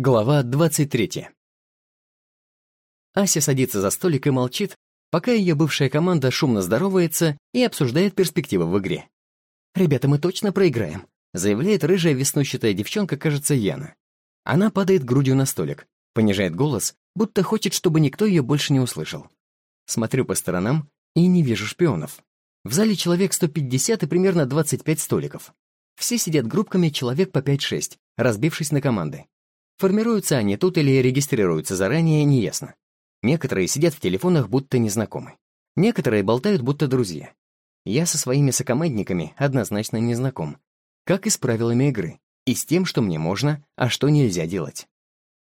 Глава 23. Ася садится за столик и молчит, пока ее бывшая команда шумно здоровается и обсуждает перспективы в игре. «Ребята, мы точно проиграем», заявляет рыжая веснущатая девчонка, кажется, Яна. Она падает грудью на столик, понижает голос, будто хочет, чтобы никто ее больше не услышал. Смотрю по сторонам и не вижу шпионов. В зале человек 150 и примерно 25 столиков. Все сидят группками человек по 5-6, разбившись на команды. Формируются они тут или регистрируются заранее, неясно. Некоторые сидят в телефонах, будто незнакомы. Некоторые болтают, будто друзья. Я со своими сокомандниками однозначно не знаком. Как и с правилами игры, и с тем, что мне можно, а что нельзя делать.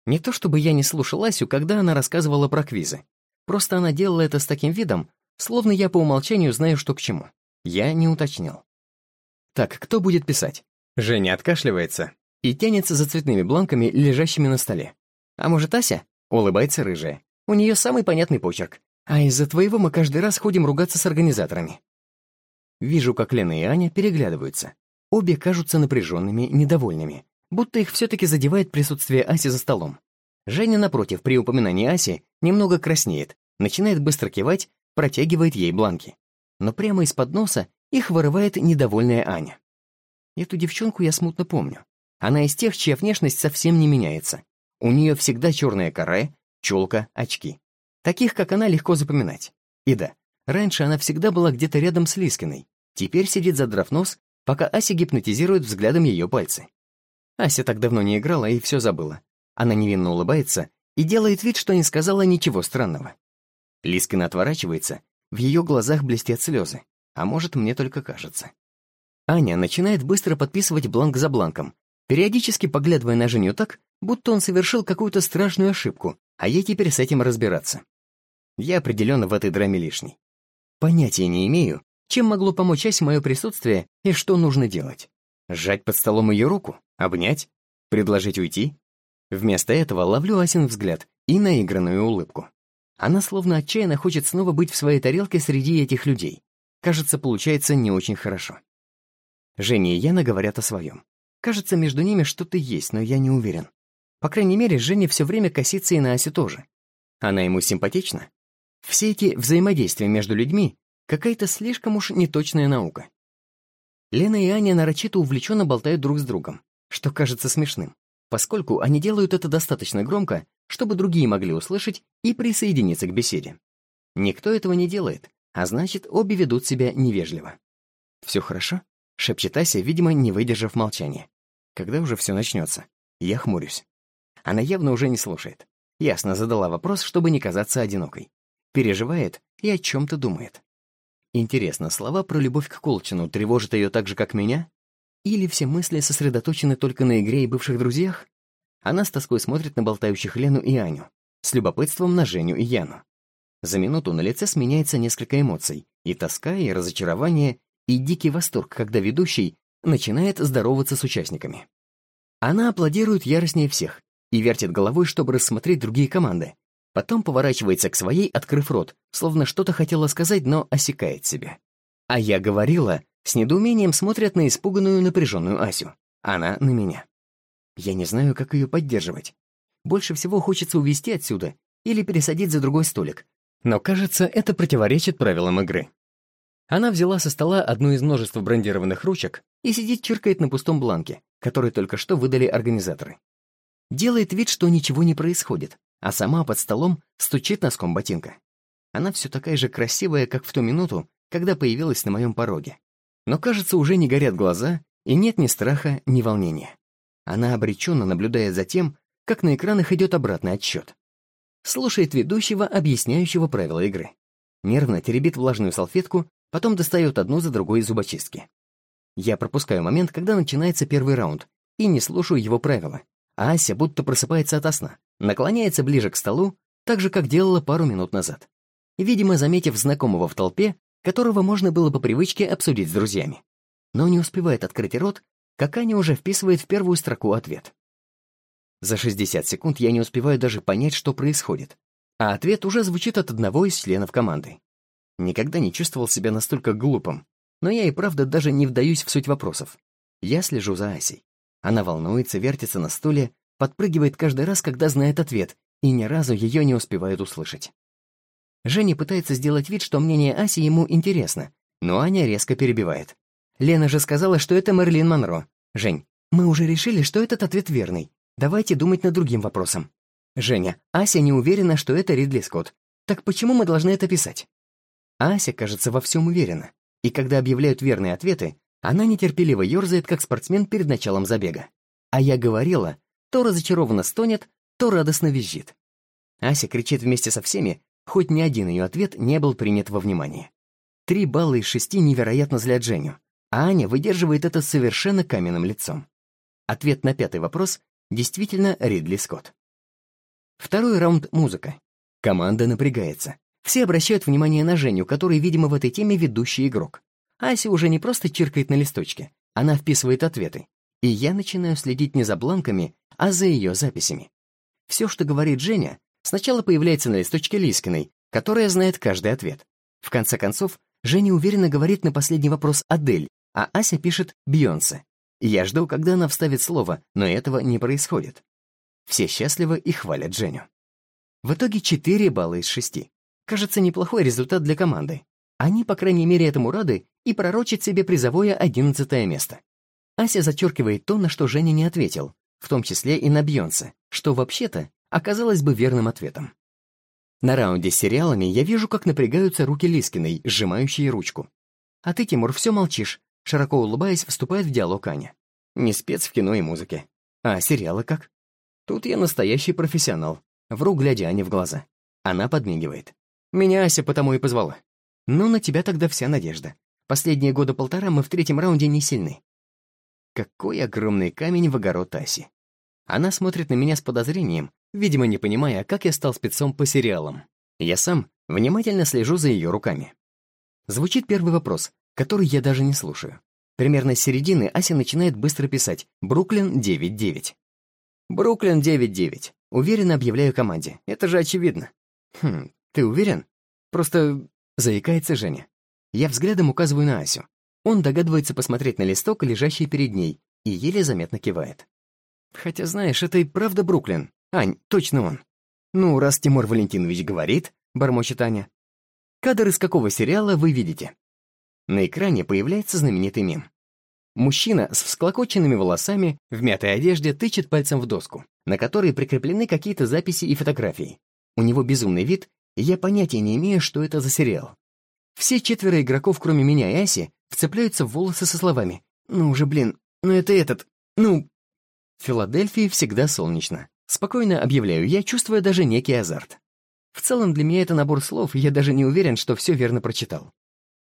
Не то чтобы я не слушал Асю, когда она рассказывала про квизы. Просто она делала это с таким видом, словно я по умолчанию знаю, что к чему. Я не уточнил. Так, кто будет писать? Женя откашливается, и тянется за цветными бланками, лежащими на столе. «А может, Ася?» — улыбается рыжая. «У нее самый понятный почерк. А из-за твоего мы каждый раз ходим ругаться с организаторами». Вижу, как Лена и Аня переглядываются. Обе кажутся напряженными, недовольными, будто их все-таки задевает присутствие Аси за столом. Женя, напротив, при упоминании Аси, немного краснеет, начинает быстро кивать, протягивает ей бланки. Но прямо из-под носа их вырывает недовольная Аня. Эту девчонку я смутно помню. Она из тех, чья внешность совсем не меняется. У нее всегда черная каре, челка, очки. Таких, как она, легко запоминать. И да, раньше она всегда была где-то рядом с Лискиной. Теперь сидит задрав нос, пока Ася гипнотизирует взглядом ее пальцы. Ася так давно не играла и все забыла. Она невинно улыбается и делает вид, что не сказала ничего странного. Лискина отворачивается, в ее глазах блестят слезы, а может, мне только кажется. Аня начинает быстро подписывать бланк за бланком, периодически поглядывая на Женю так, будто он совершил какую-то страшную ошибку, а ей теперь с этим разбираться. Я определенно в этой драме лишний. Понятия не имею, чем могло помочь Асе мое присутствие и что нужно делать. Сжать под столом ее руку? Обнять? Предложить уйти? Вместо этого ловлю Асин взгляд и наигранную улыбку. Она словно отчаянно хочет снова быть в своей тарелке среди этих людей. Кажется, получается не очень хорошо. Женя и Яна говорят о своем. Кажется, между ними что-то есть, но я не уверен. По крайней мере, Женя все время косится и на Асе тоже. Она ему симпатична. Все эти взаимодействия между людьми — какая-то слишком уж неточная наука. Лена и Аня нарочито увлеченно болтают друг с другом, что кажется смешным, поскольку они делают это достаточно громко, чтобы другие могли услышать и присоединиться к беседе. Никто этого не делает, а значит, обе ведут себя невежливо. «Все хорошо?» — шепчет Ася, видимо, не выдержав молчания. Когда уже все начнется? Я хмурюсь. Она явно уже не слушает. Ясно задала вопрос, чтобы не казаться одинокой. Переживает и о чем-то думает. Интересно, слова про любовь к Колчину тревожат ее так же, как меня? Или все мысли сосредоточены только на игре и бывших друзьях? Она с тоской смотрит на болтающих Лену и Аню, с любопытством на Женю и Яну. За минуту на лице сменяется несколько эмоций, и тоска, и разочарование, и дикий восторг, когда ведущий начинает здороваться с участниками. Она аплодирует яростнее всех и вертит головой, чтобы рассмотреть другие команды. Потом поворачивается к своей, открыв рот, словно что-то хотела сказать, но осекает себя. А я говорила, с недоумением смотрят на испуганную напряженную Асю. Она на меня. Я не знаю, как ее поддерживать. Больше всего хочется увести отсюда или пересадить за другой столик. Но, кажется, это противоречит правилам игры. Она взяла со стола одну из множества брендированных ручек и сидит чиркает на пустом бланке, который только что выдали организаторы. Делает вид, что ничего не происходит, а сама под столом стучит носком ботинка. Она все такая же красивая, как в ту минуту, когда появилась на моем пороге. Но, кажется, уже не горят глаза, и нет ни страха, ни волнения. Она обреченно наблюдает за тем, как на экранах идет обратный отсчет. Слушает ведущего, объясняющего правила игры. Нервно теребит влажную салфетку Потом достает одну за другой из зубочистки. Я пропускаю момент, когда начинается первый раунд, и не слушаю его правила. Ася будто просыпается ото сна, наклоняется ближе к столу, так же, как делала пару минут назад. Видимо, заметив знакомого в толпе, которого можно было по привычке обсудить с друзьями. Но не успевает открыть рот, как Аня уже вписывает в первую строку ответ. За 60 секунд я не успеваю даже понять, что происходит, а ответ уже звучит от одного из членов команды. Никогда не чувствовал себя настолько глупым, но я и правда даже не вдаюсь в суть вопросов. Я слежу за Асей. Она волнуется, вертится на стуле, подпрыгивает каждый раз, когда знает ответ, и ни разу ее не успевает услышать. Женя пытается сделать вид, что мнение Аси ему интересно, но Аня резко перебивает. «Лена же сказала, что это Мерлин Монро. Жень, мы уже решили, что этот ответ верный. Давайте думать над другим вопросом. Женя, Ася не уверена, что это Ридли Скотт. Так почему мы должны это писать? Ася, кажется, во всем уверена. И когда объявляют верные ответы, она нетерпеливо ерзает, как спортсмен перед началом забега. А я говорила, то разочарованно стонет, то радостно визжит. Ася кричит вместе со всеми, хоть ни один ее ответ не был принят во внимание. Три балла из шести невероятно злят Женю, а Аня выдерживает это совершенно каменным лицом. Ответ на пятый вопрос действительно Ридли Скотт. Второй раунд — музыка. Команда напрягается. Все обращают внимание на Женю, который, видимо, в этой теме ведущий игрок. Ася уже не просто чиркает на листочке, она вписывает ответы. И я начинаю следить не за бланками, а за ее записями. Все, что говорит Женя, сначала появляется на листочке Лискиной, которая знает каждый ответ. В конце концов, Женя уверенно говорит на последний вопрос Адель, а Ася пишет Бьонсе. Я жду, когда она вставит слово, но этого не происходит. Все счастливы и хвалят Женю. В итоге 4 балла из 6. Кажется, неплохой результат для команды. Они, по крайней мере, этому рады и пророчат себе призовое 11 место. Ася зачеркивает то, на что Женя не ответил, в том числе и на Бьонсе, что вообще-то оказалось бы верным ответом. На раунде с сериалами я вижу, как напрягаются руки Лискиной, сжимающие ручку. А ты, Тимур, все молчишь, широко улыбаясь, вступает в диалог Аня. Не спец в кино и музыке. А сериалы как? Тут я настоящий профессионал. Вру, глядя Ане в глаза. Она подмигивает. Меня Ася потому и позвала. Ну, на тебя тогда вся надежда. Последние года полтора мы в третьем раунде не сильны. Какой огромный камень в огород Аси. Она смотрит на меня с подозрением, видимо, не понимая, как я стал спецом по сериалам. Я сам внимательно слежу за ее руками. Звучит первый вопрос, который я даже не слушаю. Примерно с середины Ася начинает быстро писать «Бруклин 9-9». «Бруклин 9-9». Уверенно объявляю команде. Это же очевидно. Хм, ты уверен? Просто заикается Женя. Я взглядом указываю на Асю. Он догадывается посмотреть на листок, лежащий перед ней, и еле заметно кивает. Хотя, знаешь, это и правда Бруклин. Ань, точно он. Ну, раз Тимур Валентинович говорит, бормочет Аня. Кадр из какого сериала вы видите? На экране появляется знаменитый мем. Мужчина с всклокоченными волосами в мятой одежде тычет пальцем в доску, на которой прикреплены какие-то записи и фотографии. У него безумный вид, я понятия не имею, что это за сериал. Все четверо игроков, кроме меня и Аси, вцепляются в волосы со словами «Ну уже, блин, ну это этот, ну...» В Филадельфии всегда солнечно. Спокойно объявляю я, чувствуя даже некий азарт. В целом для меня это набор слов, и я даже не уверен, что все верно прочитал.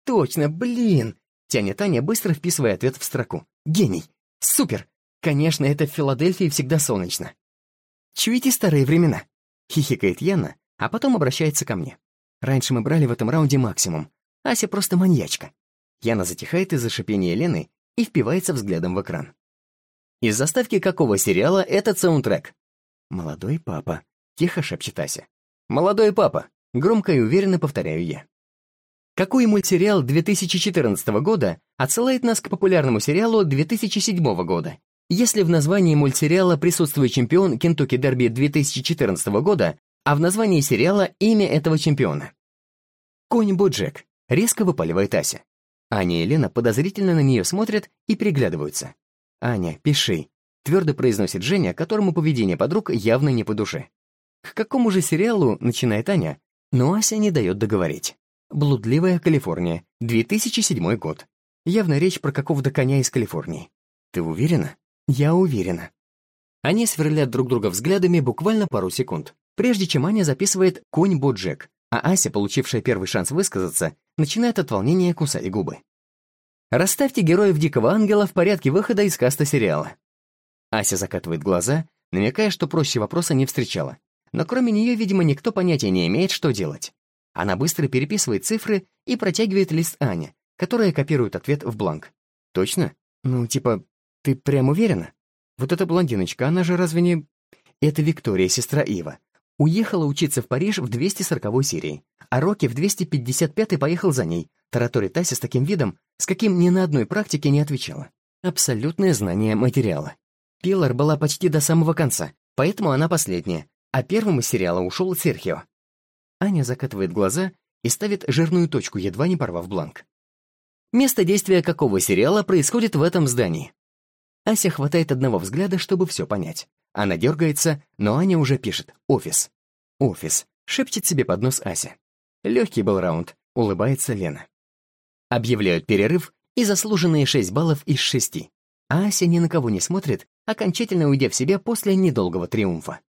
«Точно, блин!» — тянет Таня, быстро вписывая ответ в строку. «Гений! Супер! Конечно, это в Филадельфии всегда солнечно!» «Чуете старые времена?» — хихикает Яна, а потом обращается ко мне. «Раньше мы брали в этом раунде максимум. Ася просто маньячка». Яна затихает из-за шипения Лены и впивается взглядом в экран. Из заставки какого сериала этот саундтрек? «Молодой папа», — тихо шепчет Ася. «Молодой папа», — громко и уверенно повторяю я. Какой мультсериал 2014 года отсылает нас к популярному сериалу 2007 года? Если в названии мультсериала присутствует чемпион Кентукки Дерби 2014 года, а в названии сериала имя этого чемпиона. «Конь Боджек», — резко выпаливает Ася. Аня и Лена подозрительно на нее смотрят и переглядываются. «Аня, пиши», — твердо произносит Женя, которому поведение подруг явно не по душе. К какому же сериалу начинает Аня, но Ася не дает договорить. «Блудливая Калифорния», 2007 год. Явно речь про какого-то коня из Калифорнии. Ты уверена? Я уверена. Они сверлят друг друга взглядами буквально пару секунд, прежде чем Аня записывает «Конь Боджек», а Ася, получившая первый шанс высказаться, начинает от волнения кусать губы. Расставьте героев Дикого Ангела в порядке выхода из каста сериала. Ася закатывает глаза, намекая, что проще вопроса не встречала. Но кроме нее, видимо, никто понятия не имеет, что делать. Она быстро переписывает цифры и протягивает лист Ане, которая копирует ответ в бланк. «Точно? Ну, типа, ты прям уверена? Вот эта блондиночка, она же разве не...» Это Виктория, сестра Ива. Уехала учиться в Париж в 240 серии, а Рокки в 255 поехал за ней, тараторит Тася с таким видом, с каким ни на одной практике не отвечала. Абсолютное знание материала. Пилар была почти до самого конца, поэтому она последняя, а первым из сериала ушел Серхио. Аня закатывает глаза и ставит жирную точку, едва не порвав бланк. Место действия какого сериала происходит в этом здании? Ася хватает одного взгляда, чтобы все понять. Она дергается, но Аня уже пишет «Офис». «Офис», — шепчет себе под нос Ася. Легкий был раунд, улыбается Лена. Объявляют перерыв и заслуженные 6 баллов из 6. А Ася ни на кого не смотрит, окончательно уйдя в себя после недолгого триумфа.